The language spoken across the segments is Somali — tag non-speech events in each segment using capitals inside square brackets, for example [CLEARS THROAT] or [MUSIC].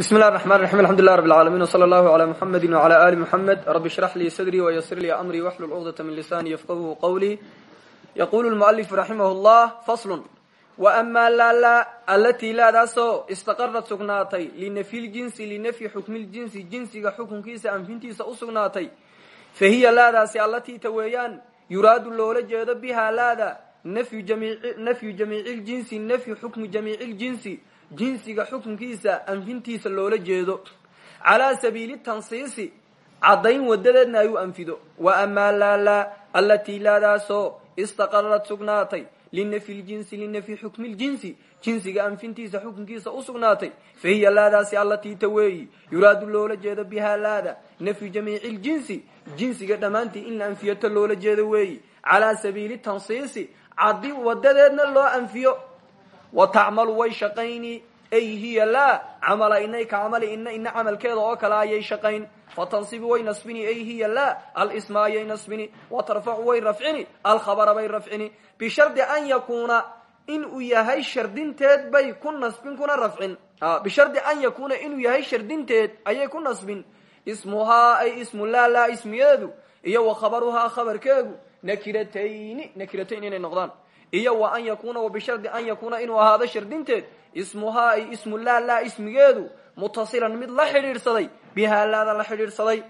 bismi اllahi الرحman الرaحim alxamdu لlah rb العaalamiin وslى اllahu عlى mxamedi وعlى ali mxamed rab اshrax lii sadrii وysir lii amrii wxlul cqdaة min lisani yfqahu qwlii yaqulu اlmuأlif raximah اllah fasl وama lala alatii laadaasoo istaqarad sugnaatay linafyi ljinsi linafyi xukmi ljinsi jinsiga xukunkiisa anfintiisa u sugnaatay fahiya laadaasi allatii ta weeyaan yuraadu loola jeedo biha laada nafyu jamiici ljinsi nafyu xukmi jamiici ljinsi jinsiga xukunkiisa anfintiisa loola jeedo. Calaa sabiili tansiisi caddayn wadadeedna ay anfido. Wa amaa laalaa allatii laadaasoo istaqarad sugnaatay. Linafyi ljinsi linafyi xukmi ljinsi jinsiga anfintiisa xukunkiisa u sugnaatay. Fa hiya laadaasi allatii ta weeyi yuraadu loola jeedo bihaa laada. Nafyu jamiici ljinsi jinsiga dhammaantii in la anfiyato loola jeedo weeyi. Calaa sabiili tansiisi caddi wadadeedna loo anfiyo wa tacmalu way shaqayni? Ay hiya laa camala inay ka camali ina ina camalkeeda oo kale ayay shaqayn. Fatansibu way nasbini. Ay hiya laa alisma ayay nasbini. Wa tarfacu way rafcini. Alkhabara bay rafcini. Bishardi an yakuuna in uu yahay shardinteed bay ku nasbin kuna rafcin. Bishardi an yakuuna inuu yahay shardinteed ayay ku nasbin. Ismuhaa ay ismu laa laa ismiyeedu. Iyo wa khabaruhaa khabarkeegu. Inay noqdaan iyo wa an yakuuna wa bishardi an yakuuna inuu ahaado shardinteed ismuhaa ay ismu laa laa ismigeedu mutasilan mid la xidhiidhsaday bihaa laada la xidhiidhsaday.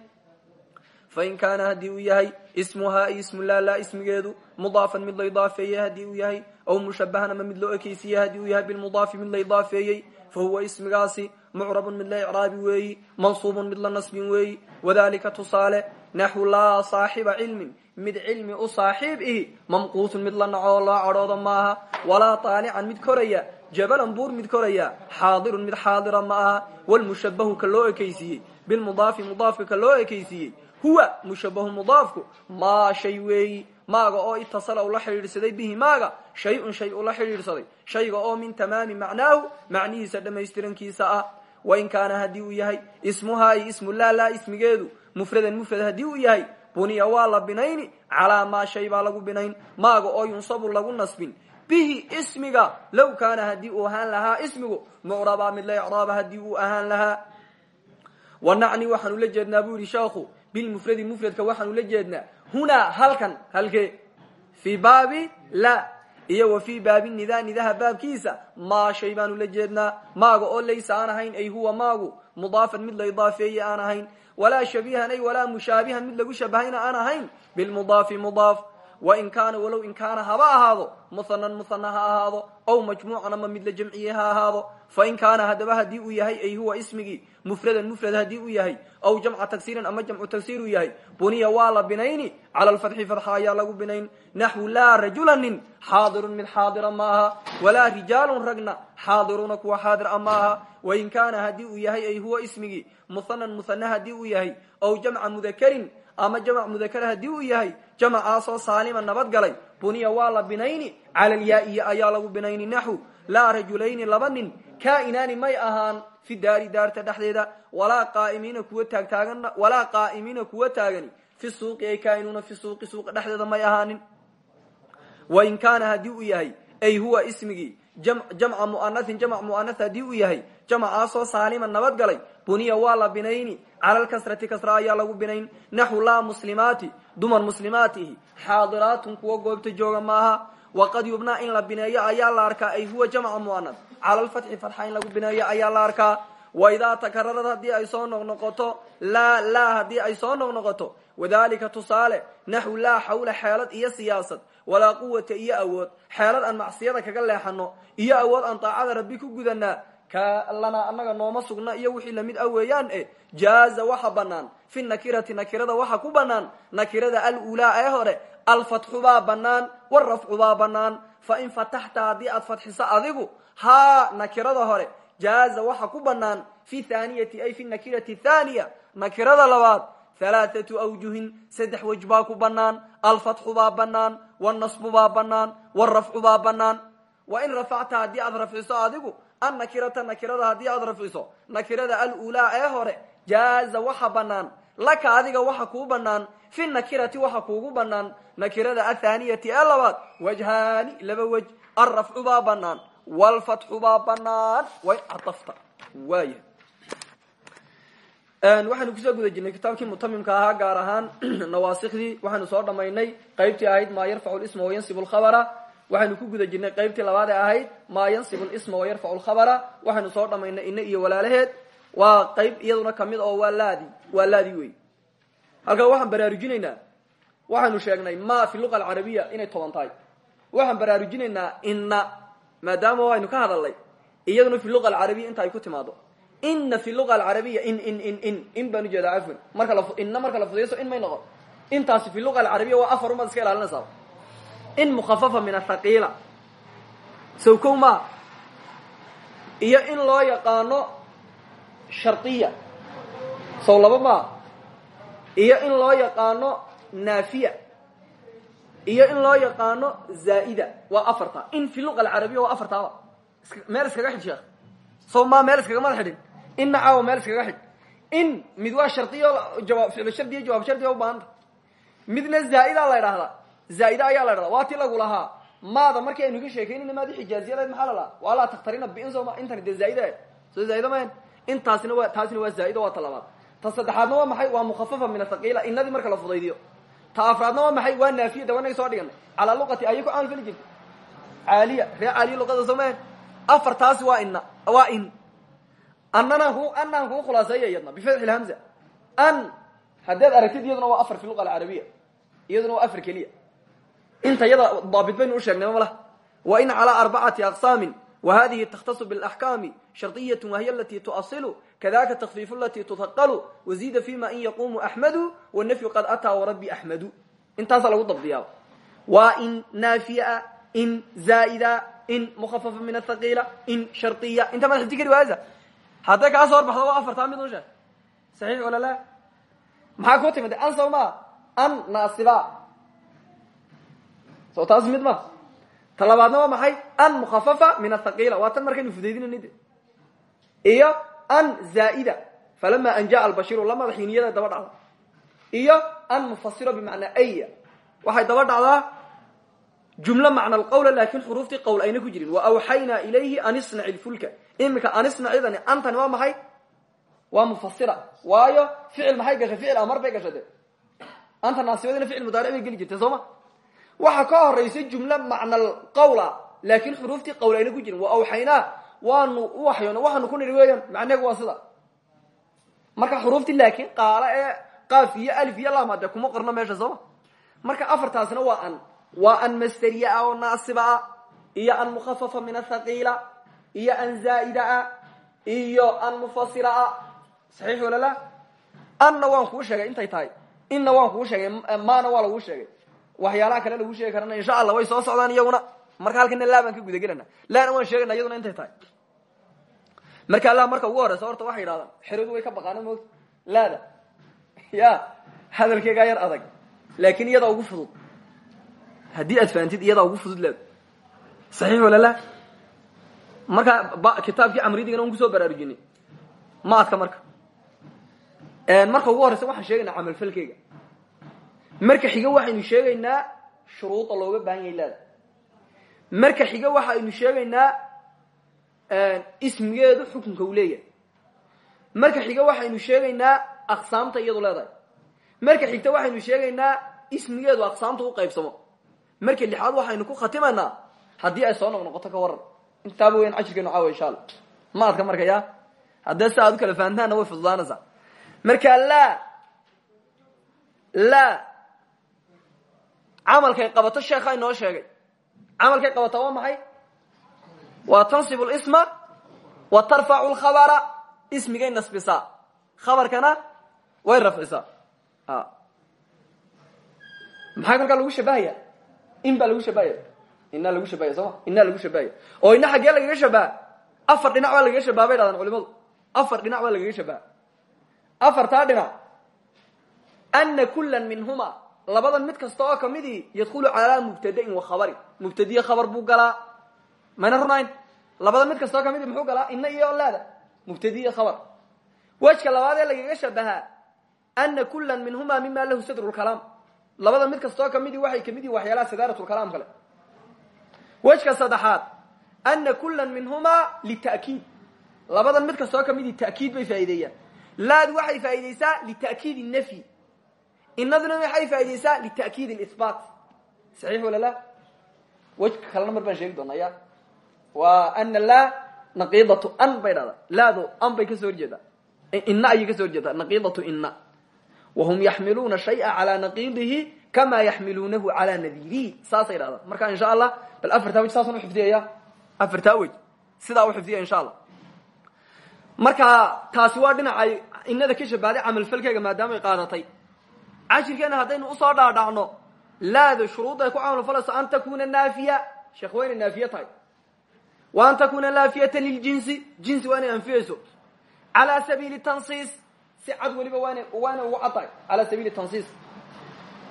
Fain kaana haddii uu yahay ismuhaa ismu laa laa ismigeedu mudaafan mid la idaafeeyey haddii uu yahay aw mushabahan mid loo ekeysiiyey haddii uu yahay bilmudaafi mid la idaafeeyey fa huwa ismigaasi mucrabun mid la icraabi weeyi mansuubun mid la nasbin weeyi wadalika tusaale naxwu laa saaxiba cilmin mid cilmi u saaxiib ihi mamquusun mid la naco loo cadhooda maaha walaa taalican mid koraya jabalan buur mid koraya xaadirun mid xaadira ma aha walmushabahu ka loo ekeysiiyey bilmudaafi mudaafka ka loo ekeysiiyey huwa mushabahu mudaafku maa shay weeyi maaga oo itasala ula xidhiidhsaday bihi maaga shay-un shay ula xidhiidhsaday shayga oo min tamaami macnaahu macnihiisa dhammaystirankiisa ah wain kaana haddii uu yahay ismuhaa iyo ismu laa laa ismigeedu mufradan mufrad haddii uu yahay buniya waa la binayni calaa maa shay baa lagu binayn maaga oo yunsabu lagu nasbin. Bihi ismiga low kaana haddii uu ahaan lahaa ismigu mucrabaa mid la icraaba haddii uu ahaan lahaa. Wanacni waxaanu la jeednaa buu yihi sheekhu bilmufradi mufradka waxaanu la jeednaa. Hunaa halkan halkee. Fii baabi la. Iyo wa fii baabi nida nidaha baabkiisa maa shay baanu la jeednaa. Maaga oo laysa aan ahayn ay huwa maagu. Mudaafan mid la idaafeeye aan ahayn walaa shabiihan ay walaa mushaabihan mid lagu shabahayna aan ahayn bilmudaafi mudaaf wain kaana walow in kaana haba ahaado muhanan muhana ha ahaado ow ama mid la jamciye ha ahaado fain kaana haddaba haddii uu yahay ay huwa ismigii mufradan mufrad haddii uu yahay aw jamca tagsiirin ama jamcu tagsiir uu yahay buniya waa la binayni cala lfatxi fadxa ayaa lagu binayn naxwu laa rajula nin xaadirun mid ma aha walaa ragna xaadiruuna kuwa xaadir a ma aha kaana haddii uu yahay ay huwa ismigii muhanan muhana haddii uu yahay aw jamca mudakarin ama jamc mudakar haddii uu yahay jamacaasoo saalima nabad galay. Buniya waa la binayni cala lyaa-iya ayaa lagu binayni naxw laa rajulayni laba nin kaainaani may ahaan fi daari daarta dhexdeeda. Walaa qaa'imiina kuwa taagtaagan walaa qaa'imiina kuwa taagani. Fi suuqi ay kaa'inuuna fi suuqi suuqa dhexdeeda may ahaanin. Wain kaana haddii uu yahay ay huwa ismigii jamca muanahin jamc muanath haddii uu yahay jamacaasoo saalima nabad galay. Buniya waa la binayni. Cala lkasrati kasra ayaa lagu binayn. Naxwu laa muslimaati dumar muslimaatihi. Xaadiraatun kuwa goobta jooga maaha. Waqad yubnaa in la bineeyo ayaa la arkaa ay huwa jamca muanath cala lfatxi fatxa in lagu bineeyo ayaa la arkaa. Waidaa takararad haddii ay soo noqnoqoto laa laa haddii ay soo noqnoqoto. Wadalika tusaale naxwu laa xawla xeelad iyo siyaasad. Walaa quwata iyo awood. Xeelad aan macsiyada kaga leexano iyo awood aan daacada rabbi ku gudanaa kalana anaga nooma sugna iyo wixii la mid a weeyaan e jaaza waxa banaan fi nakirati nakirada waxa ku banaan nakirada alulaa ee hore alfatxu baa banaan warafcu baa banaan fain fataxta haddii aad fatxiso adigu haa nakirada hore jaaza waxa ku banaan fi thaniyati ay fi nakirati thaniya nakirada labaad halaathatu awjuhin saddex wej baa ku banaan alfatxu baa banaan wannasbu baa banaan warafcu baa banaan wa in rafacta haddii aad rafciso adigu annakirata nakirada haddii aad rafciso nakirada alulaa ee hore jaaza waxa banaan laka adiga waxa kuu banaan fi nakirati waxa kuugu banaan nakirada athaniyati ee labaad wajhaani laba wej alrafcu baa banaan wlfatxu baa banaan way cadafta waaya waxaynu ku soo guda jirnay kitaabkii mutamimka ahaa gaar ahaan [CLEARS THROAT] nawaasikhdii waxaynu soo dhamaynay qaybtii ahayd maa yarfacu lisma wayansibu lkhabara waxaynu ku guda jirnay qaybtii labaad ee ahayd maa yansibu lisma wayarfacu lkhabara waxaynu soo dhamaynay ina iyo walaalaheed. Waa qayb iyaduna ka mid oo waa laadi wey halkaa waxaan baraarujinaynaa waxaynu sheegnay ma fi luqa alcarabiya inay toban tahay. Waxaan baraarujinaynaa ina maadaama waynu ka hadalnay iyaduna fi luqa alcarabiya inta ay ku timaado ina fi luqa alcarabiya in in in in in baan u jeedaa cafwan. Marka ina marka la fudayso in may noqon. Intaasi fi luqa alcarabiya waa afar umaad iska ilaalinaysaa in mukhafafa min athaqiila sow kow maa iyo in loo yaqaano shardiya sow laba maa iyo in loo yaqaano naafiya. Iyo in loo yaqaano zaa'ida. Waa afarta. In fi luqa alcarabiya waa afartaaba meel iskaga xidh sheekh. Sow meel iskagamada xidhin? Inna caawa meel iskaga xidh? In mid waa shardiyo jawaab ficlo shardiyo jawaab shardiga ubaahanta midna zaa'ida la idhaahdaa zaa'ida ayaa la dhahdaa waa ti lagu lahaa? Maada markii aynu ka sheekeynayna maadi xijaaziyadayd maxaa la lahaa? Waa laa takhtarina biin sooma intani dee zaa'ida soo zaa'ida mayn intaasina waa taasina waa zaa'ida waa ta ta saddexaadna waa maxay? Waa mukhafafa min athaqiila inadii marka la fudaydiyo. Ta afraadna waa maxay? Waa naafiya de wanagi soo dhiganay. Calaa luqati ayay ku camal fali jirta caaliya ree caaliya luqada soo mayn afar taasi waa ina waa in. Annanaan ku anaan kugu khulaaseeya iyadna bifatxi lhamza an haddaad aragtid iyaduna waa afar fi luqa alcarabiya iyaduna waa afar keliya inta yada daabit baynu u sheegnay ma malaha wa in calaa arbacati aqsaamin wa hadihi takhtasu bilaxkaami shardiyat wahiya alati tuasilu kadaka takfiifu alati tuhaqalu waziida fima in yaqumu axmadu wanafyu qad ataa warabbi axmadu intaasaa lagu dabdiyaa waa in naafiya in zaa'ida in mukhafafa min athaqiila in shardiya inta mad xiji kari waaysa hadday kaa soo horbaxdo waa afartaa mid un sheeg. Saxiix wala la maxaa ku timid? An soo maa an naasiba so taas mid ma. Ta labaadna waa maxay? An mukhafafa min athaqiila waa tan markaynu fudaydinayna de iyo an zaa'ida. Falama an jaa albashiru la madaxiiniyada daba dhacda iyo an mufasiro bimacnaa aya waxay daba dhacdaa jumlo macna alqawla laakin xuruuftii qowl ayna ku jirin. Wa awxaynaa ilayhi an isnaci lfulka iminka an isnacidani antani waa maxay? Waa mufasira waayo ficil maxay gashay ficil amar bay gashay de anta naasibadina ficil mudaaric bay geli jirtay soo ma waxa ka horaysa jumlo macna alqawla laakin xuruuftii qowl ayna ku jirin. Wa awxaynaa waanu u waxyoona waxaanu ku nidhi weeyaan macneegu waa sida. Marka xuruuftii laakin qaala ee qaaf iyo alif iyo lam hadee kuma qorno meesha sooma marka afartaasna waa an. Waa an masteriya ah oo iyo an mukhafafa min athaqiila iyo an zaa'ida iyo an mufasira ah saxiix wala la? Anna waan kuu sheegay intay tahay. Inna waan kuu sheegay maana waa laguu sheegay waxyaalaha kale lagu sheegi karana insha allah way soo socdaan iyaguna. Marka halkana laa baan ka guda gelana laana waan sheegayna iyaduna intay tahay. Marka la marka ugu horeysa horta waxay yidhahdaan xeradu way ka baqaana moogta. Laada ya hadalkeegaa yar adag. Laakin iyadaa ugu fudud. Haddii aad fahamtid iyadaa ugu fudud laada saxiix wala la marka kitaabkii camridigana un ku soo baraarujinay. Maadka marka. Marka ugu horeysa waxaan sheegaynaa camalfalkeyga marka xiga waxaynu sheegaynaa shuruuda looga baahan yahay laada. Marka xiga waxaynu sheegaynaa ismigeedu xukunka uu leeyahay. Marka xiga waxaynu sheegaynaa aqsaamta iyadu leedahay. Marka xigta waxaynu sheegaynaa ismigeedu aqsaamta u qaybsamo. Marka lixaad waxaynu ku khatimaynaa haddii ay soo noq noqoto ka waran intaaba weyan cashirkeenu caawa insha alla maadka marka ya haddee si aad u kala fahamtaanna way fududaanaysaa. Marka laa laa camalkay qabato sheekha inoo sheegay. Camalkay qabata waa maxay? Waa tansibu lisma wa tarfacu lkhabara ismigay nasbisaa khabarkana way rafcisaa maxaa kalkaa lagu shabahaya in baa lagu shabahaya inaa lagu shabahaya soo ma inaa lagu shabahaya oo ina xaggee lagaga shabaha afar dhinac baa lagaga shabaha bay dhahdaan culimadu. Afar dhinac baa lagaga shabaha afartaa dhinac. Ana kula minhuma labadan mid kasta oo kamidii yadkhulu calaa mubtadain wa khabarin mubtadiye khabar buu galaa. Mayna runayn labadan mid kasta oo kamidii muxuu galaa? Ina iyo laada. Mubtadiye khabar. Wejka labaad ee lagaga shabahaa ana kula minhuma mima lahu sadru lkalaam labadan mid kasta oo kamidii waxay ka mid yihiin waxyaalaha sadaaratulkalaam kale. Wejka saddexaad. Ana kula minhuma lita'kiid. Labadan mid kasta oo kamidii ta'kiid bay faa'ideeyaan laadu waxay faaideysaa lita'kiid nafyi inaduna waxay faaideysaa lita'kiid lihbaat saxiix wala la? Wejka kalena mar baan sheegi doonaa ya. Waa ana laa naqiidatu an bay dhahdaa. Laado an bay ka soo horjeedaa. Ina ayay ka soo horjeedaa. Naqiidatu ina wahum yaxmiluuna shaya calaa naqiidihi kama yaxmiluunahu calaa nadiirihi. Saasay dhahdaa. Marka insha allah bal afartaa wej saasaan uxifdiyaya afartaa wej sidaa uxifdiya insha allah. Marka taasi waa dhinacay inada ka shabahday camalfalkeega maadaamay qaadatay cashirkeena haddaynu u soo dhaadhacno. Laada shuruudda ay ku camalfalayso an takuna naafiya. Sheekh waa inay naafiye tahay. Wa an takuna naafiyata liljinsi jinsi. Waa inay anfiyeyso calaa sabiili tansiis. Si cad weliba waana waana ugu cad tahay. Calaa sabiili tansiis.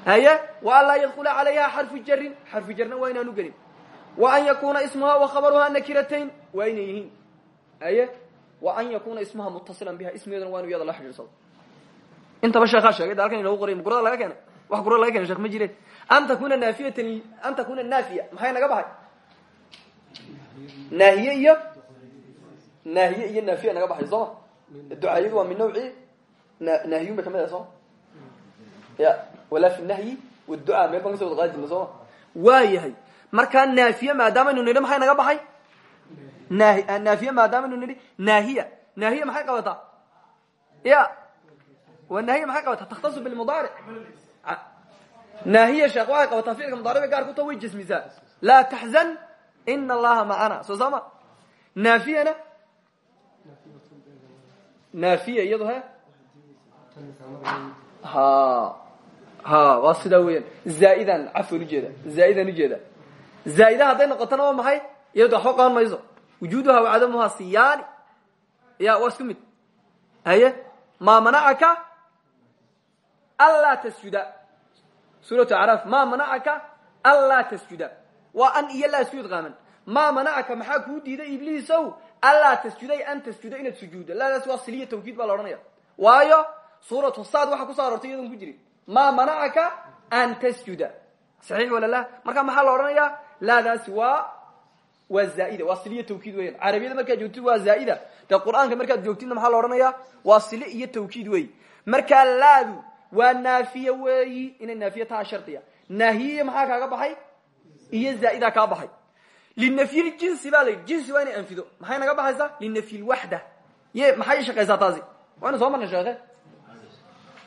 Haye? Wa an laa yadkula calayha xarfu jarin xarfu jarna waa inaanu gelin. Wa an yakuna ismuha wa khabaruha nakiratayn. Waa inay yihiin. Haye? Wa an yakuna ismuha mutasilan biha ismigeeduna waa inu iyada la xidhiidsado intaba sheekaa sheegay da halkan inoogu qoray ma gurada laga keenay? Wax gurada laga kenay shek ma jireen an takuna naafiyatan an takuna naafiya. Maxay naga baxay? Naahiye iyo naahiye iyo naafiya naga baxay sooma ducaayadu waa min nawci naahiyun bay ka mid ahay sooma ya walaa fi nahyi wducaa meel baan kaso wada qaadi jirna sooma waa yahay markaa naafiye maadaamanu nidhi maxay naga baxay? Naahi naafiye maadaamanu nidhi naahiya. Naahiya maxay qabataa? Ya naahiya maxay qabataa takhtasu bilmudaaric naahiya sheekh waxay qabataa ficilka mudaaric bay gaar ku ta way jasmisaa laa taxzan ina allaha macana soo saama naafiyana naafiya iyado he ha ha waa sidaa weeyaan zaa'idan cafwan ujeeda zaa'idan ujeeda zaa'ida hadday noqotona waa maxay iyado waxba qaban mayso wujuuduha wa cadamuha siyaani ya waa isku mid haye maa manacaka anlaa tasjuda suuratu acraaf maa manacaka anlaa tasjuda waa an iyo laa isku idqaaman maa manacaka maxaa kuu diiday ibliisow anlaa tasjuday an tasjuda inaad sujuudda laadaas waa siliya tawkiid baa la odhanaya waayo suuratu saad waxaa kuso arortay iyadoon ku jirin maa manacaka an tasjuda saxiix wala la marka maxaa la odhanayaa laadaasi waa waa zaaida waa siliya tawkiid weyan carabiyada markaad joogtid waa zaaida dee qur'aanka markaad joogtidna maxaa la odhanaya waa sile iyo tawkiid wey markaa laadu waa naafiye weeyi inay naafiye taha shardiya. Naahiye maxaa kaaga baxay? Iyo zaaida kaa baxay. Linafyi jinsi baa la yidhi. Jinsi waa inay anfido. Maxay naga baxaysaa? Linafyi lwaxda ye maxay shaqaysaa taasi? Waynu soo marnay sheekhe.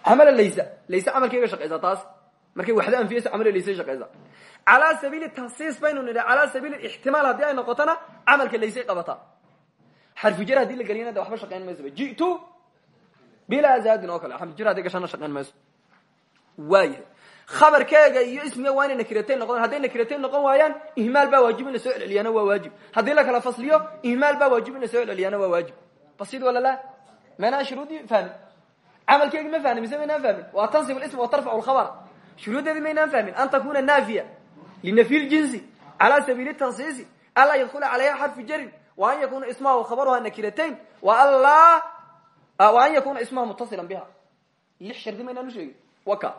Camala laysa. Layse camalkayga shaqaysaa taas markay waxda anfiyaysa camala layse shaqaysaa. Calaa sabiili tansiis baynu nidhi. Calaa sabiili ixtimaal haddii ay noqotona camalka laysay qabataa. Xarfujar haddii la geliyana de waxba shaqayn maysoba ji'tu bilaa zaadin oo kale xarfujar haddii gashana shaqayn mayso. Waayahay khabarkeega iyo ismiga waa inay nakiratayn noqdaan. Hadday nakiratayn noqon waayaan ihmaal baa waajib in la soo celceliyaana waa waajib. Haddii la kala fasliyo ihmaal baa waajib in la soo celceliyaana waa waajib. Basid wala la maanaa shuruudii fahmin. Camalkeegi ma fahmin mise maynaan fahmin? Waa tansib lism wa tarfacu lkhabar shuruuddeedii maynaan fahmin. An takuna naafiya linafyi ljinsi calaa sabiili tansiisi anlaa yadkula calayha xarfu jarin wa an yakuna ismaha khabaruha nakiratayn wa an yakuna ismaha mutasilan biha. Lix shardi maynaan usheegin waka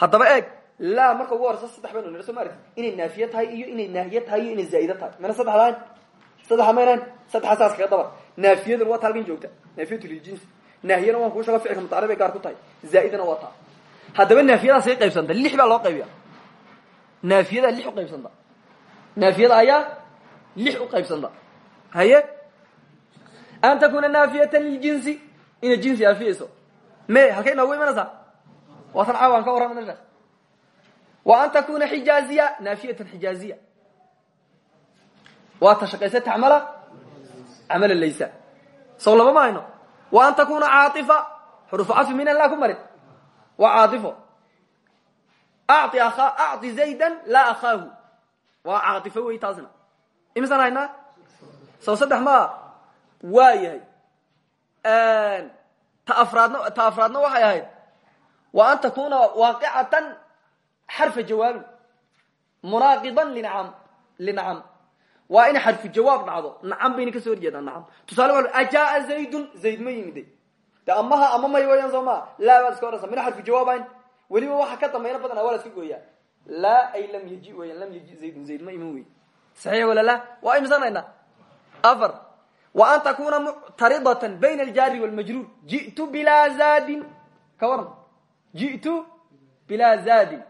haddaba eeg laa marka ugu horeysa saddex baynu nidhi soo ma aragti inay naafiye tahay iyo inay naahiye tahay iyo inay zaa'ide tahay. Mana saddex lahayn? Saddexa maynayn saddexa saas kaga dabar. Naafiyaduna waa ta halkan joogta. Naafiyatu liljinsi naahiyana waan kuu sheego ficilka mutaari bay gaar ku tahay. Zaa'idana waa taa haddaba naafiyadaasay qaybsanta lix baa loo qaybiya naafiyadaa lix u qaybsanta. Naafiyada ayaa lix u qaybsanta. Haye an takuna naafiyatan liljinsi inay jinsi anfiyayso me halkay noogu imanaysaa waa tan caawan ka warramana sheekh wa an takuna xijaaziya naafiyatan xijaaziya waa ta shaqaysa tacmala camala laysa sow laba ma hayno wa an takuna caaifa xurufu cafi minan laa ku marin waa caaifo ai acطi zaydan laa akhaahu waa caaifo wey taasna imisaan haynaa sow saddex maa waa yahay ta afraadna ta afraadna waxay ahayd. Wa an takuna waaqicatan xarfa jawaabin munaaqidan linacam linacam. Waa in xarfu jawaab dhacdo nacam bayna ka soo horjeedaa nacam. Tusaale waa ajaa zaydun zayd ma yimide de amaha ama may wayaan soo maa laa baad iska horaysa mina xarfu jawaabayn weliba waxa ka dambayna badanaa waa la iska gooyaa. Laa ay lam yaji weyaan lam yaji zaydun zayd ma iman wey saxiix wala la waa imsanayna afar wa an takuna muctaridatan bayna aljaari walmajruur ji'tu bilaa zaadin ka waran ji'tu bilaa zaadin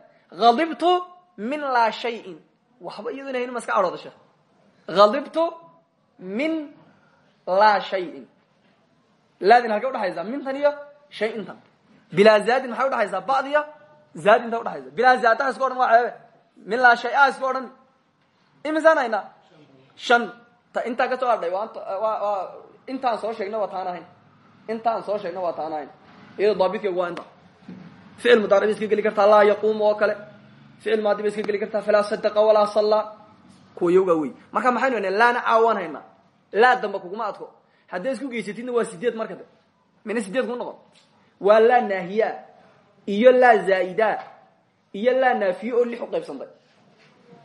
adibtu min laa shayin. Waxba iyadona haynu ma iska cadhooda sheekh adibtu min laa shayin. Laadin halkay udhexaysaa mintan iyo shayintan. Bilaa zaadin maxay udhexaysaa badiyo zaadinta udhexaysa bilaa zaadaha iska odhan waa ceebe. Min laa shay-a iska odhan. Imisaan haynaa shan ta intaa ka soo hadhay intaan soo sheegna waa taan intaan soo sheegna waa taan ahayn. Iyado waa inta. Ficil mudaari bay iska geli kartaa laa yaquum oo kale. Ficil maadi bay iska kartaa falaa sadaqa walaa sallaa kuwa yowgaa wey marka maxaynu haynaa laana caawaan haynaa. Laa damba kuguma adko. Hadday isku geysatidna waa sideed marka de sideed ku noqon. Waa laa naahiya iyo laa zaa'ida iyo laa naafiye oo lix uqaybsantay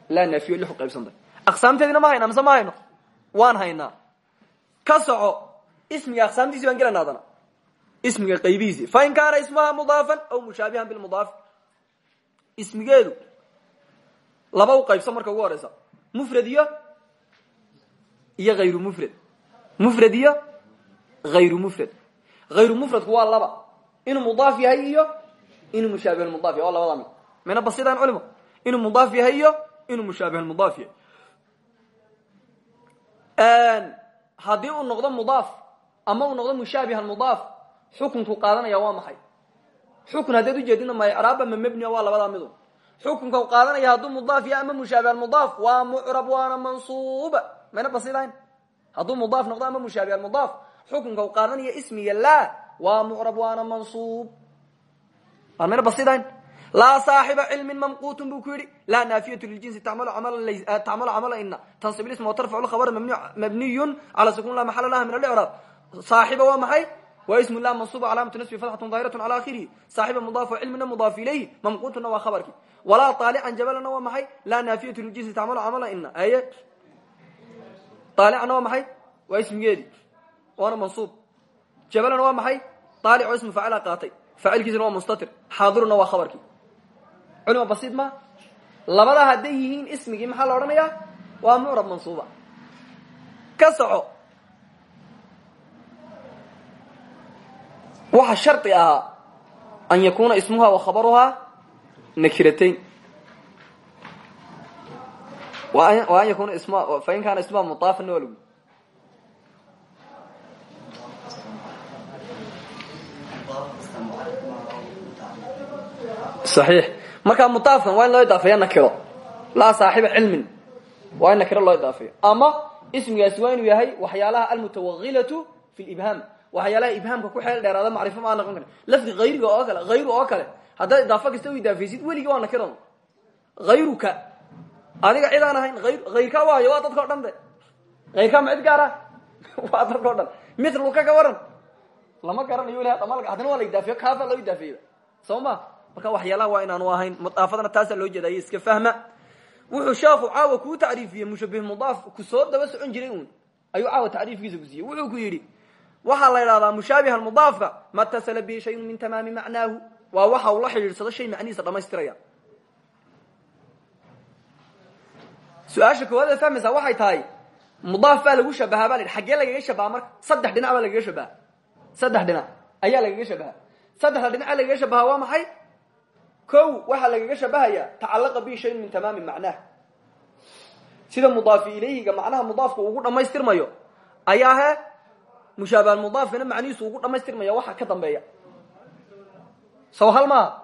laa naafiye oo lix uqaybsantay aqsaamteedina ma hayna mise ma hayno waan haynaa. Ka soco ismiga aqsaamtiisi baan gelanaa adana ismiga qaybihiisi fain kaana ismaha mudaafan aw mushaabihan bilmudaaf ismigeedu laba u marka ugu horeysa mufrad iyo iyo hayru mufrad. Mufrad iyo hayru mufrad. Hayru mufradku waa laba. Inuu mudaaf yahay iyo inuu mushaabih mudaaf yahay. Waa labada mid. Mina basidaan culimo. Inuu mudaaf yahay iyo inuu mushaabih mudaaf yahay haddii uu noqdo mudaaf ama uu noqdo mushaabihan mudaaf xukunku qaadanaya waa maxay? Xukun haddaad ujeedina ma icraaba ma mebnia waa labadaa midu. Xukunka qaadanaya hadduu mudaaf yahay ama mushaabihan mudaaf waa mucrab waana mansuuba. Mayna basidayn hadduu mudaaf noqdo ama mushaabihan mudaaf xukunka qaadanaya ismiga laa waa mucrab waana mansuub. Aan mayna basidayn laa saaxiba cilmin mamquutun buu ku yidhi. Laa naafiyatu liljinsi tacmalu camala ina tansib isma watarfacu lkhabara mabniyun cala sukun la maxala laha min alicraab saaxiba waa maxay? Waa ismu lah mansuuba calaamatu nasbi fatxatun daahiratu cala akhirihi. Saaxiba mudaaf cilmina mudaaf ilayhi mamquutuna waa khabarki. Walaa taalican jabalana waa maxay? Laa naafiyatu liljinsi tacmalu camala ina aye aalicana waa maxay? Waa ismigeedi waana mansuub. Jabalana waa maxay? Aalic oo ismu faacila qaatay. Faacilkiisana waa mustatir. Xaadiruna waa khabarkii culima basiid ma? Labadaa hadday yihiin ismigii maxaa la odhanayaa? Waa mucrab mansuuba. Ka soco. Waxa shardi ahaa an yakuna ismuha wa khabaruhaa nakiratayn. An yakuna ismha fain kaana ismuha mudaafan waa lagu صaxiix markaa mudaafkan waa in loo idaafeeya nakiro. Laa saaxiba cilmin. Waa in nakiro loo idaafeeyo ama ismigaasi waa inuu yahay waxyaalaha almutawakilatu fi libhaam waxyaalaha ibhaamka ku xeel dheeraada macrifo maa noqon kara lafdi hayriga oo kale hayru oo kale. Haddaad idaafo kasta u idaafaysid weligii waa nakiro. Hayruka adiga cid aan ahayn ayr hayrka waayo waa dadka o dhan de. Hayrka ma cid gaara? [LAUGHS] Waa dadka o dhan. Mitluka ka waran. Lama garanayo weli haddana waa la idaafiyo kaafa loo idaafeeyo soo ma marka waxyaalaha waa inaanu ahayn mudaafadana taasaa loo jeedaayo iska fahma. Wuxuu sheekhu caawa kuu tacriifiyey mushabih mudaaf ku soo daba socon jiray uun. Ayuu caawa tacriifkiisa ku siiyey. Wuxuu ku yidhi waxaa la idhahdaa mushaabihan mudaafka ma tasala bihi shayun min tamaami macnaahu. Waa waxa uu la xidhiidsado shay macnihiisa dhamaystiraya su'aasha koowaad ee fahmaysaa waxay tahay mudaaf baa lagu shabahaa ba la yidhi xaggee marka? Saddex dhinac baa lagaga shabaha saddex dhinac. Ayaa lagaga shabaha saddexda dhinaca lagaga shabaha waa maxay ko waxaa lagaga shabahaya tacalaqa bihi shayun min tamaami macnaah sida mudaafi ilayhiga macnaha mudaafka ugu dhamaystirmayo ayaa he mushaabahan mudaafkana macnihiisu ugu dhamaystirmaya waxa ka dambeeya. Saw hal maaha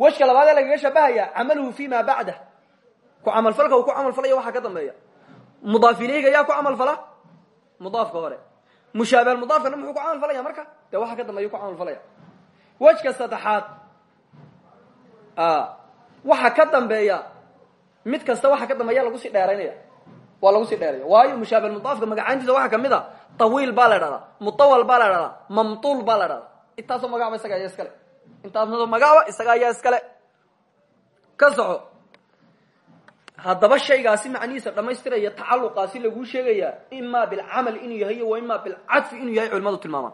wejka labaadee lagaga shabahaya camaluhu fi ma bacdah. Ku camalfalka uu ku camalfalaya waxaa ka dambeeya. Mudaaf ilayhiga yaa ku camalfala mudaafka hore. Mushaabahan mudaafkana muxuu ku camalfalaya marka? Dee waxa ka dambeeya ku camalfalaya wejka saddexaad waxa ka dambeeya mid kasta waxa ka dambeeya lagu sii dheeraynaya. Waa lagu sii dheeraya waayo mushaabah mudaafka magacaantiisa waxaa ka mid a tawiil baa la dhahdaa mutawal baa la dhahdaa mamtuul baa la dhahdaa intaasoo magacba isaga ayaa iskale intaasoo magacba isaga ayaa iskale ka soco. Haddaba shaygaasi macnihiisa dhamaystiraya tacaluqaasi laguu sheegaya ima bilcamal inuu yahay iyo wa ima bilcadfi inuu yahay culimadu tilmaamaan.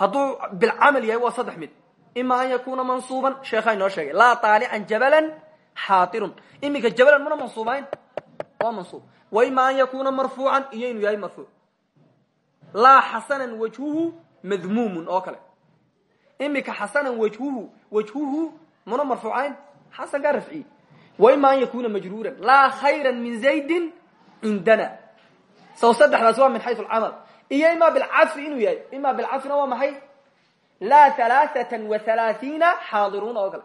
Hadduu bilcamal yahay waa saddex mid ima an yakuna mansuuban sheekhaa inoo sheegay laa taalican jabalan xaatirun iminka jabalan muna mansuubayn waa mansuub wa ima yakuna marfuucan iyo inuu yahay marfuuc laa wajhuhu madmuumun oo kale xasanan wajhuhu wajhuhu muna marfuucayn xasan kaa wa ima yakuna majruuran laa khayra min zaydin cindana saw saddexdaas waa min xayu lcamal iyo ima bilcadfi inuu yahay ima bilcadfina waa maxay laa halaaatan wa halaaiina xaadiruuna oo kale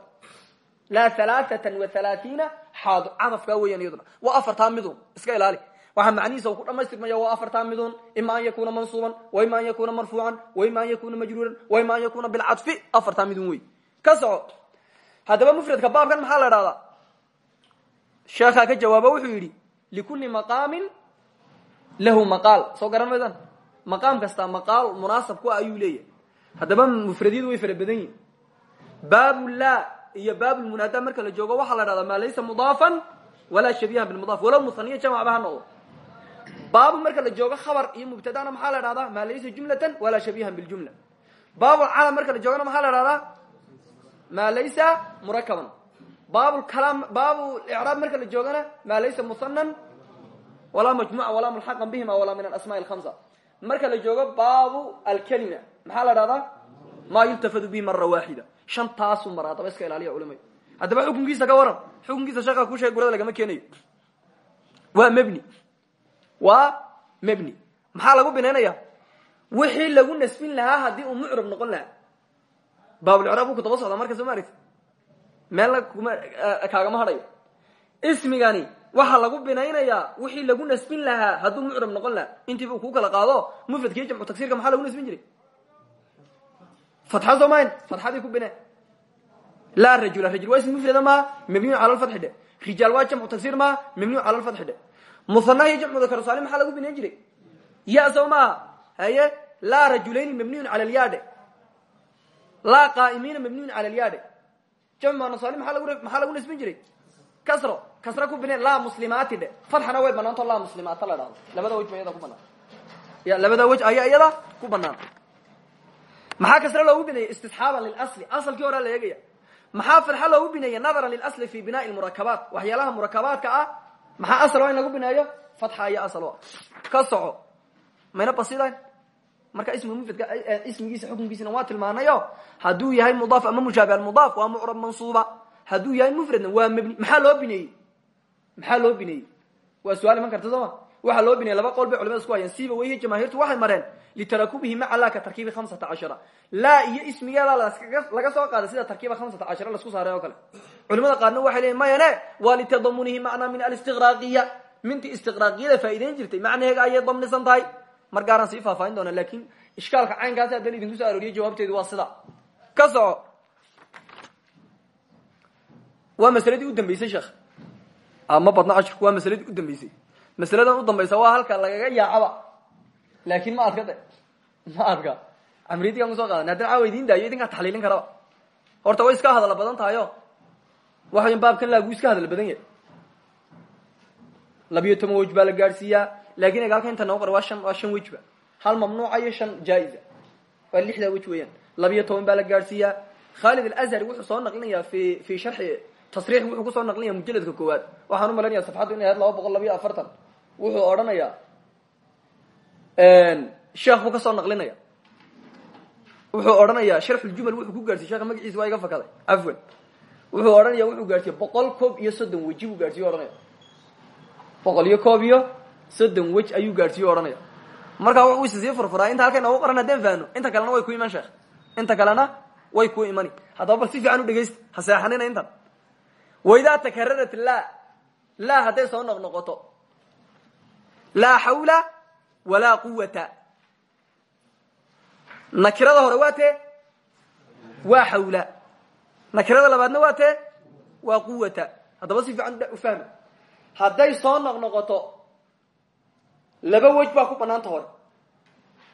laa halaaatan wa halaaiina xaadi cadafkaa weeyaan iyaduna waa afartaa midun iska ilaali waxaa macnihiisa ku dhamaystirmaya waa afartaa midun ima an yakuna mansuuban wa ima an yakuna marfuucan wa ima an yakuna majruuran wa ima an yakuna bilcadfi afartaa midun wey ka soco haddaba mufradka baabkan maxaa la dhahdaa sheekhaa ka jawaaba wuxuu yidhi likulli maqaamin lahu maqaal soo garan maydaan maqaam kasta maqaal munaasab ku ah ayuu leeyahay haddaba mufradyadu way fara badan yihiin baabu la iyo baabulmunaada marka la joogo waxaa la dhahdaa maa laysa mudaafan walaa shabihan bilmudaaf walow musaniya jamacba ha noqdo. Baabu marka la joogo khabar iyo mubtadana maxaa la dhahdaa maa laysa jumlatan walaa shabihan biljumla baabulcalam marka la joogana maxaa la dhahdaa maa laysa murakaban baabulkalaam baabu icraab marka la joogana maa laysa musanan walaa majmuca walaa mulxaqan bihima walaa min alasmaai alhamsa marka la joogo baabu alkalima maxaa la dhahdaa maa yultafadu bihi mara waaxida shantaasu mara haddaba iska ilaaliya culimay. Haddaba xukunkiisa ka waran. Xukunkiisa sheeka ku sheeg gurada lagama keenayo waa mebni. Waa mebni. Maxaa lagu binaynaya wixii lagu nasbin lahaa haddii uu mucrab noqon lahaa. Baabulcraab u ku daba marka soo ma kuma kaagama hadhayo ismigani waxaa lagu binaynayaa wixii lagu nasbin lahaa hadduu mucrab noqon lahaa. Intiiba kuu kala qaado mufradkiiyo jamcu tagsirka maxaa lagu nasbin jiray fatxa soo mayn fatxadii ku bine laa rajula rajul waa ism mufrada maa? Mabniyu cala lfatxi dhe rijaal waa jamcu tagsir maa? Mabniyu cala lfatxi dhe musanah iyo jamcu dakar saalim maxaa lagu binayn jiray? Ya soo maaha haye laa rajulayni mabniyun cala lyaadhe laa qaa'imiina mabniyun cala lyaadhe jamcu lagu maxaa lagu nasbin jiray? Kasro kasra ku bineen laa muslimaati dhe. Fatxana way banaanto laa muslimaata la dhahdo labada wej ba iyada ku banaan labada wej ayaa iyada ku banaan maxaa kasre loogu bineeyey istisxaaban lilasli? Asalkii horaa la eegaya. Maxaa farxa loogu bineeyey nadaran lilasli fi binaai lmurakabaat waxyaalaha murakabaadka ah maxaa asal in lagu bineeyo fatxa iyo asal o ka soco. Mayna basidayn marka ismi mufradka ismigiisa xukunkiisina waa tilmaanayo hadduu yahay mudaaf ama mushaabi almudaaf waa mucrab mansuuba. Hadduu yahay mufradna waa mebni maxaa loo bineeyey maxaa loo bineeyey waa su'aal iman karta sooma waxaa loo bineyey laba bay culimada isku hayeen. Siiba weyhi jamaahiirtu waxay mareen litarakubihi maca laa ka tarkiibi hamsata cashara. Laa iyo ismigeeda laga soo qaaday sida tarkiiba hamsata cashara lasku saaray oo kale. Culimada qaarna waxay leeyiin mayane waa litadamunihi macnaa min alistiqraaqiya mintii istiqraaqiyada faa'ideyn jirtay macnaheega ayay damnisan tahay. Mar gaaraan sii faahfaahin doona laakiin ishkaalka caynkaasi haddana idinku soo arooriyay jawaabteedu waa sida. Ka soco masaladii u dambeysay sheekh. Ma badno cashirku waa masaladii u dambeysay masaladan u dambaysa waa halka lagaga yaacaba. Laakin ma adka de ma adka amriyadigaan ku soo qaadan haddana caawa idin daayo idinkaa taxliilin karaba. Horta way iska hadala badan tahayo. Waxayn baabkan laagu iska hadal badan yahay. Labiyo toban wej baa la gaadhsiiyaa laakiin ega halka inta noo qora waa shan hal mamnuuca iyo shan jaa-iza. Waa lixdaa wej weeyaan. Labiyo toban baa la gaadhsiiyaa khalid alazhari wuxuu soo naqlinayaa fi fi sharxi tasriix wuxuu ku soo naqlinaya mujaladka koowaad. Waxaan u malanaya safxaddu inay ahayd laba boqol labiyo afartan. Wuxuu odhanayaa sheekh buu ka soo naqlinaya. Wuxuu odhanayaa sharxuljumal wuxuu ku gaarsiye sheka magaciisa waa iga fakaday. Afwan. Wuxuu odhanaya wuxuu gaarsiye boqol koob iyo soddon weji buu gaarsiye odhanaya boqol iyo koob iyo soddon wej ayuu gaarsiiye odhanaya markaa wuxuu isa sii furfuraa inta halkay noogu qoran haddeen faano. Inta kalena way ku iman sheekh. Inta kalena way ku imani haddaba bal si fiican u dhegaysta ha intan waidaa takararat laa laa hadday soo noq noqoto laa xawla walaa quwata nakirada hore waa tee waa xawla nakirada labaadna waa tee waa quwata haddaba si fiican u fahma hadday soo noq noqoto laba wej baa ku banaanta hore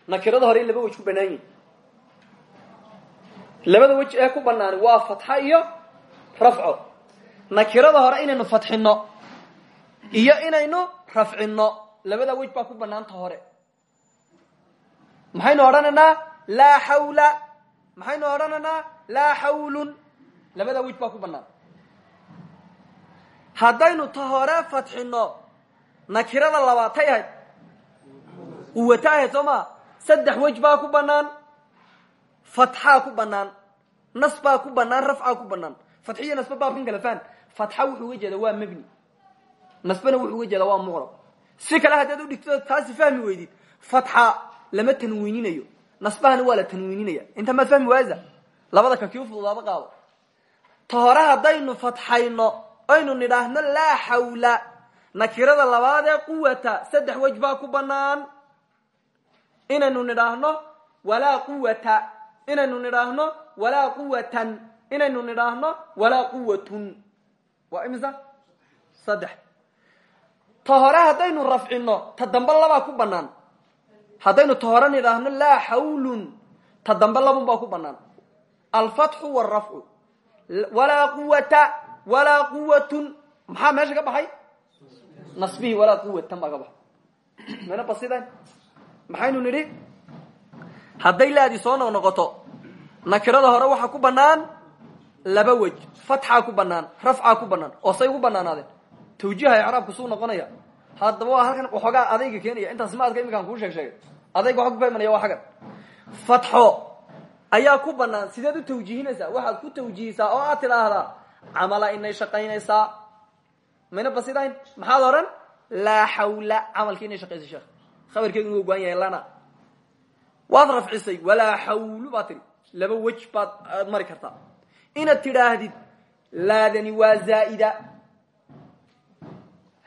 nakirada hore laba wej ku banaan yihiin labada wej ee ku banaani waa fatxa iyo rafco nakirada hore inaynu fatxino iyo inaynu rafcino labada wej baa ku banaanta hore. Maxaynu odhanaynaa? Laa xawla maxaynu odhanaynaa? Laa xawlun labada wej baa ku banaan haddaynu ta hore fatxino nakirada labaatay ahayd. Quwata ahayd soo maa saddex wej baa ku banaan fatxaa ku banaan nas baa ku banaan rafcaa ku banaan fatxiyo nasba kala faan fatxa wuxuu uga jeeda waa mebni nasbana wuxuu uga jeeda waa muqrab. Si kale haddaad udhigto taasi fahmi weydid fatxa lama tanwiininayo. Nasbahana waa la tanwiininaya inta maad fahmi waaysa? Labada ka kii ufududaaba qaado. Ta hore haddaynu fatxayno aynu nidhaahno laa xawla nakirada labaadee quwata saddex wej baa ku banaan inaynu nidhaahno walaa quwata inaynu nidhaahno walaa quwatan inaynu nidhaahno walaa quwatun waa imisa? Saddex. Ta hore haddaynu rafcino ta ku banaan haddaynu ta hore nidhaahno laa xawlun ta dambe labun baa ku banaan alfatxu wrafcu walaa quwata walaa quwatun maxaa meesha ka baxay? Nasbihi walaa quwatan baa ka baxay. Mana basidan maxaynu nidhi? Hadday laadii soo noq noqoto nakirada hore waxaa ku banaan laba wej fatxaa ku banaan rafcaa ku banaan oo say ugu banaanaadeen. Tawjiiha icraabku suu noqonaya. Haddaba waa halkan waxoogaa adayga keenaya intaas ma adka iminkaan kuu sheeg sheegay adayga waxa ku fahmanaya waa xagan. Fatxo ayaa ku banaan sideed u tawjiihinaysaa ku tawjihisaa oo aad tidhaahdaa camala inay shaqaynaysaa. Mayna basidayn maxaad odhan? Laa xawla camalki inay shaqaysa sheekh. Khabarkeedu inuu goan lana. Waad rafcisay walaa xawlu baad laba wej baad aad mari kartaa inaad tidhaahdid laadani waa zaa'ida.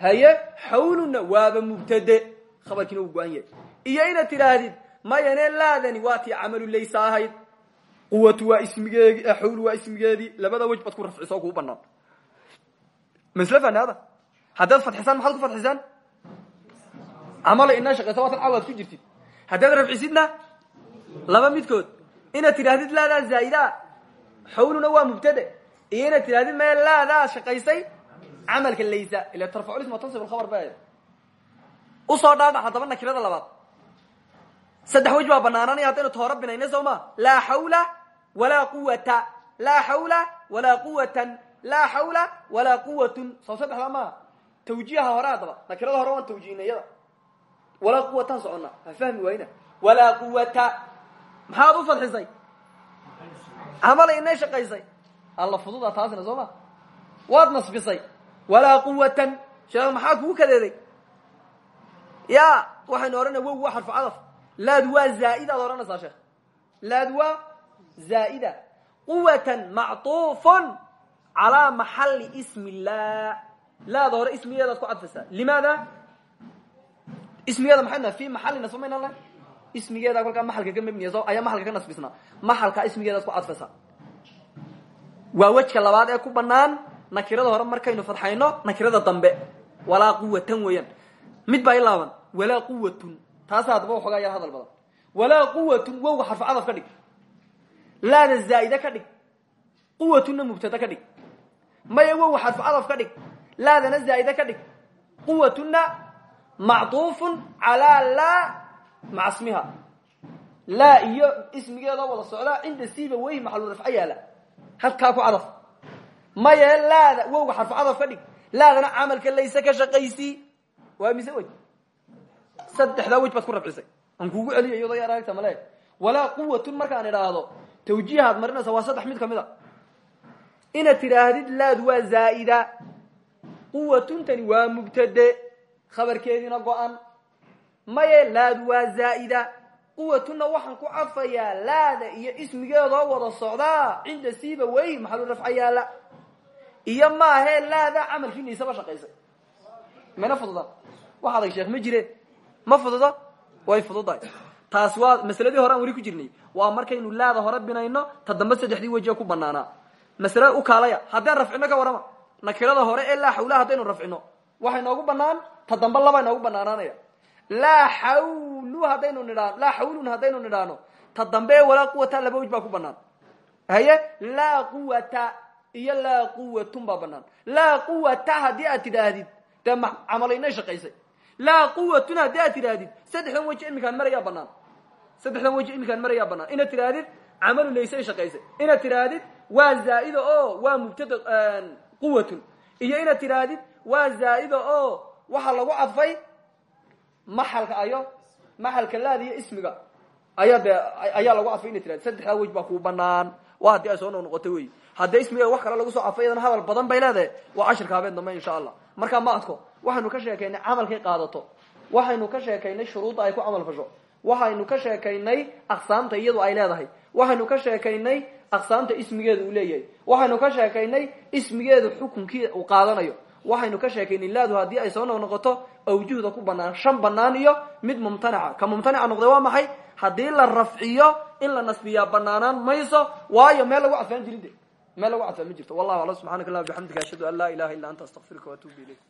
Haye xawluna waaba mubtade khabarkiina uu go-an yahay. Iyo inaad tidhaahdid mayane laadani waa tii camalu laysa ahayd. Quwatu waa ismigeedi xawlu waa ismigeedii labada wej ku rafciso oo kuu banaan masle fanaada haddaad fadxisaan maxaad ku camalo inaa shaqeysa waatan cawaad ku jirtid. Haddaad rafcisidna laba midkood. Inaad tidhaahdid laadaa zaaidaa xawluna waa mubtade iyo inaad tidhahdid maya laadaa shaqaysay camalka laysa ila tarfaculism tansib alkhabar ba u soo dhaadhac haddaba nakirada labaad saddex wej baa banaananaya haddaynu toora binayna soo ma laa xawla walaa quwata laa xawla walaa quwatan laa xawla walaa quwatun soo saddexdaa maaha tawjiiha hore haddaba nakirada hore waan tawjihinay iyada walaa quwataan soconnaa ha fahmi wayna walaa camala inay shaqaysay. Alla fududa taasina soo ma? Waad nasbisay. Walaa quwatan sheekh maxaa kugu kadeeday? Ya waxaynu odhanay wow waa xarfu cadaf laad waa zaaid aad odhanaysaa sheekh. Laad waa zaa'ida. Quwatan macطufun calaa maxali ismi illah laada hore ismigeedaad ku cadfaysaa. Limaada? Ismigeeda maxay fi maxali nasba mayna le ismigeeda kolkaa maxalka ka mebniya so ayaa maxalka ka nasbisnaa maxalka ismigeedaad ku cadfaysaa waa wejka labaad ee ku banaan nakirada hore markaynu fadxayno nakirada dambe. Walaa quwatan weeyaan. Mid baa ilaaban walaa quwatun taasa haddaba waxoogaa yar hadal badan. Walaa quwatun wowga xarfu cadaf ka dhig. Laada zaa'ide ka dhig. Quwatunna mubtada ka dhig. Maya wowga xarfu cadaf ka dhig. Laadana zaa'ide ka dhig. Quwatunna macطuufun calaa laa maca smiha laa iyo ismigeedoo wada socdaa cinda siiba wey maxalu rafco yaalla halkaa ku cadaf maye laada wowga xarfu cadaf ka dhig. Laadana camalka layse ka shaqaysii waa mise wej saddexdaa wej baad ku rafcisay aan kuugu celiya iyadoo yar aragta male walaa quwatun markaan idhaahdo tawjiihaad marinaysa waa saddex mid ka mid a inaad tidhaahdid laad waa zaa'ida. Quwatuntani waa mubtade. Khabarkeediina go-an maye laad waa zaa'ida. Quwatunna waxaan ku cadfayaa laada iyo ismigeedoo wada socdaa cinda siiba wey maxalu rafca yaalla iyo maahee laada camalkii naysaba shaqaysay. Mana fududa? Wax adag sheekh ma jireen. Ma fududa? Way fududahay. Taas waa masaladii hore aan weli ku jirnay. Waa markaynu laada hore binayno ta dambe saddexdii wejiga ku banaanaa masale u kaalaya. Haddaan rafcino ka warrama nakirada hore ee laa xawla haddaynu rafcino. Waxay noogu banaan ta dambe labay noogu banaanaanaya laa xawlu haddaynu nidhaano laa xawlun haddaynu nidhaano ta dambe walaa quwata laba wej baa ku banaan haye laa quwata iyo laa quwatun baa banaan laa quwata haddii aad tidhaahdid dee camalo inay shaqaysay laa quwatun haddii aad tidhaahdid saddexdan weji iminkaan marayaa banaan saddexdan weji iminkaan marayaa banaan inaad tidhaahdid camalu laysay shaqaysay inaad tidhaahdid waa zaa'ida oo waa mubtada quwatun iyo inaad tidhaahdid waa zaa'ida oo waxaa lagu cadfay maxalka ayo maxalka laada iyo ismiga ayaa de ayaa lagu cadfay inay tirahdo saddexdaa wej baa kuu banaan waa haddii ay soo noqnoqoto wey haddii ismigeeda wax kale lagu soo cadfay iyadana hadal badan bay leedahay. Waa cashirka habeen dambe insha allah. Markaa ma adko waxaynu ka sheekaynay camalkay qaadato. Waxaynu ka sheekaynay shuruudda ay ku camal fasho. Waxaynu ka sheekaynay aqsaamta iyadu ay leedahay. Waxaynu ka sheekaynay aqsaamta ismigeeda uu leeyahay. Waxaynu ka sheekaynay ismigeedu xukunkii uu qaadanayo waxaynu ka sheekaynay laadu haddii ay soo noqnoqoto awjuhda ku banaan shan banaan iyo mid mumtanica ka mumtanica noqday waa maxay? Haddii la rafciyo in la nasbiyaa banaanaan mayso waayo meel lagu cadfaan jirin meel lagu cadfaan jirto. Wallahu aclam. Subxanak allah bixamdika ashhadu an laa ilaha illa anta astaqfiruka waatubu ilayk